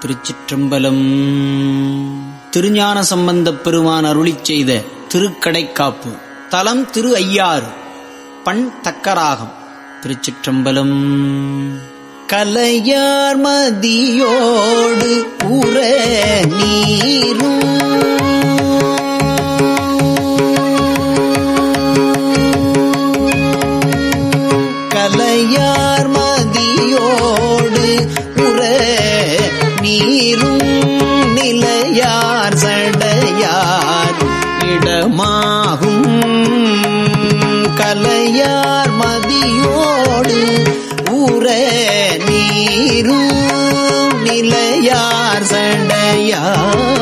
திருச்சிற்றம்பலம். திருஞான சம்பந்தப் பெருமான் அருளிச் செய்த திருக்கடைக்காப்பு. தலம் திரு ஐயாறு பண் தக்கராகம் திருச்சிற்றம்பலம். கலையார் மதியோடு உற நீரும் நீரும் நிலையார் சண்டையார்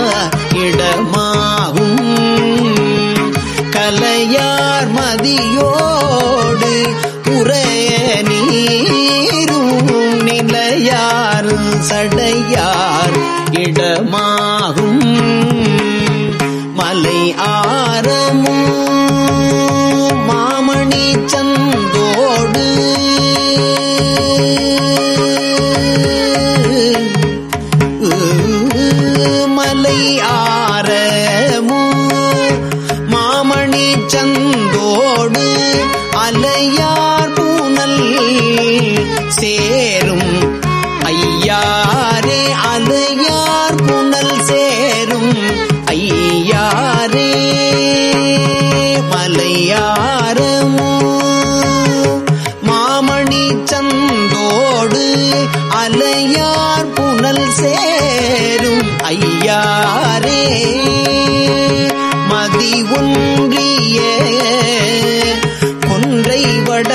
பட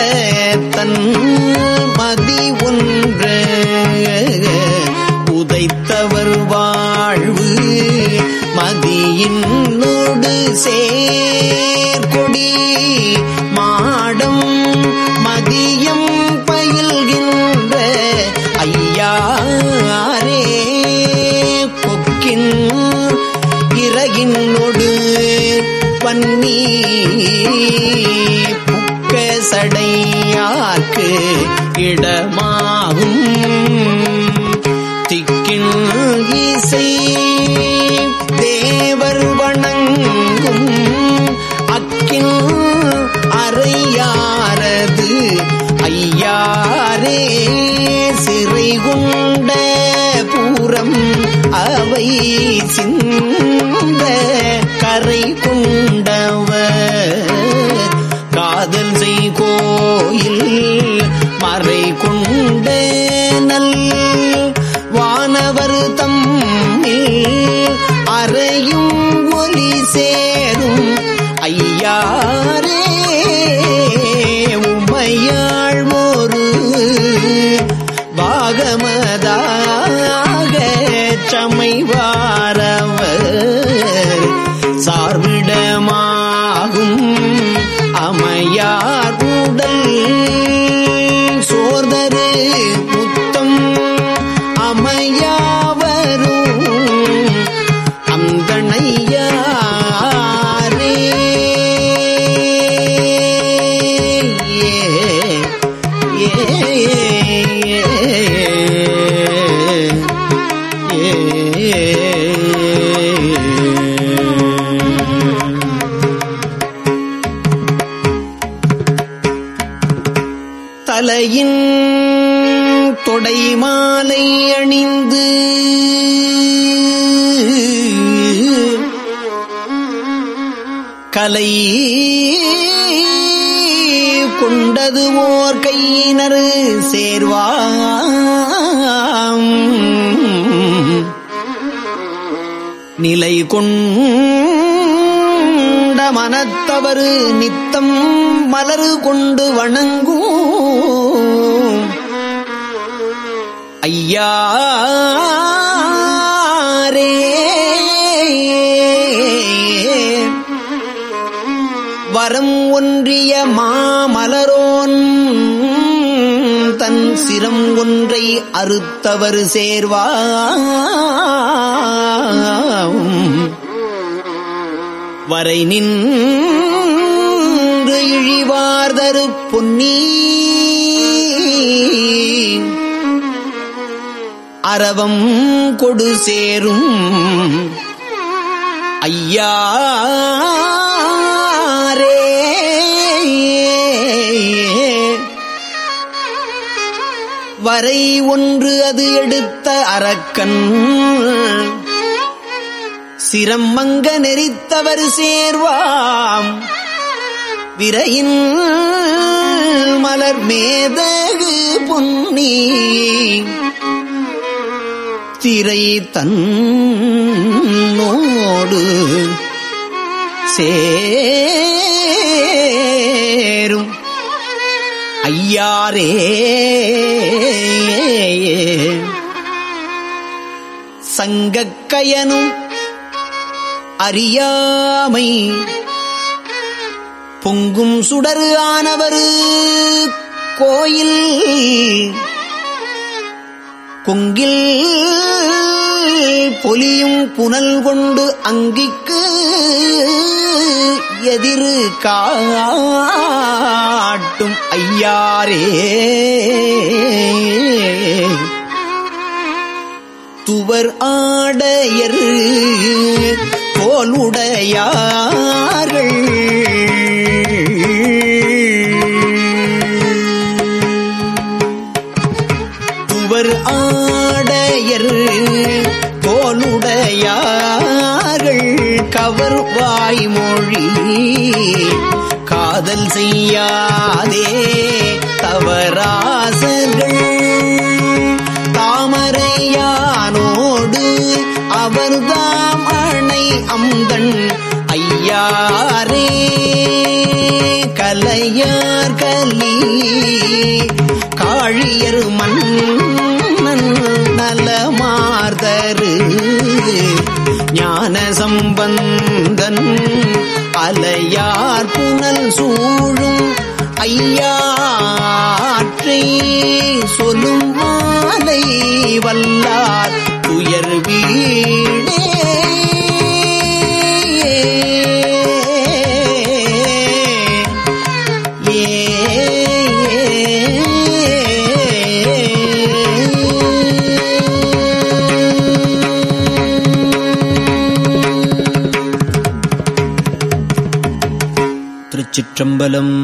தன் மதி ஒன்று. உதைத்தவர் வாழ்வு மதியின் நோடு சே இடமாகும் ஐயாரே உமையாள் பாகமதாக சமைவாரவர் சார்பிடமாகும் அமையார் உடல். தலையின் தொடை மாலை அணிந்து கலை கொண்டது ஓர் கையினர் சேர்வாம். நிலை கொண்ட மனத்தவர் நித்தம் மலரு கொண்டு வணங்கும். ஐயாரே. வரம் ஒன்றிய மாமலரோன் தன் சிரம் ஒன்றை அறுத்தவர் சேர்வா வரை நின்று இழிவார்தரு பொன்னீ அரவம் கொடு சேரும். ஐயாரே வரை ஒன்று அது எடுத்த அரக்கன். சிரம் மங்க நெறித்தவர் சேர்வாம். விரையின் மலர் மேதகு பொன்னி. திரை தன்னோடு சேரும். ஐயாரே சங்கக்கயனும் அறியாமை பொங்கும் சுடரு ஆனவர் கோயில் கொங்கில் பொலியும் புனல் கொண்டு அங்கிக்கு எதிரு காட்டும் ஐயாரே. துவர் ஆடையர் போலுடையார்கள் ஆடையர் போலுடையார்கள் கவர் வாய்மொழி காதல் செய்யாதே தவராசர்கள் தாமரையானோடு அவர்தாம் அணை அந்தன் ஐயாரே. கலையார் கலி காழியர் மன்னன் நலமார்தரு ஞான சம்பந்தன் அலையார் புனல் சூழும் ஐயாற்றை சொல்லும் மாலை வல்லா திருச்சிற்றம்பலம்.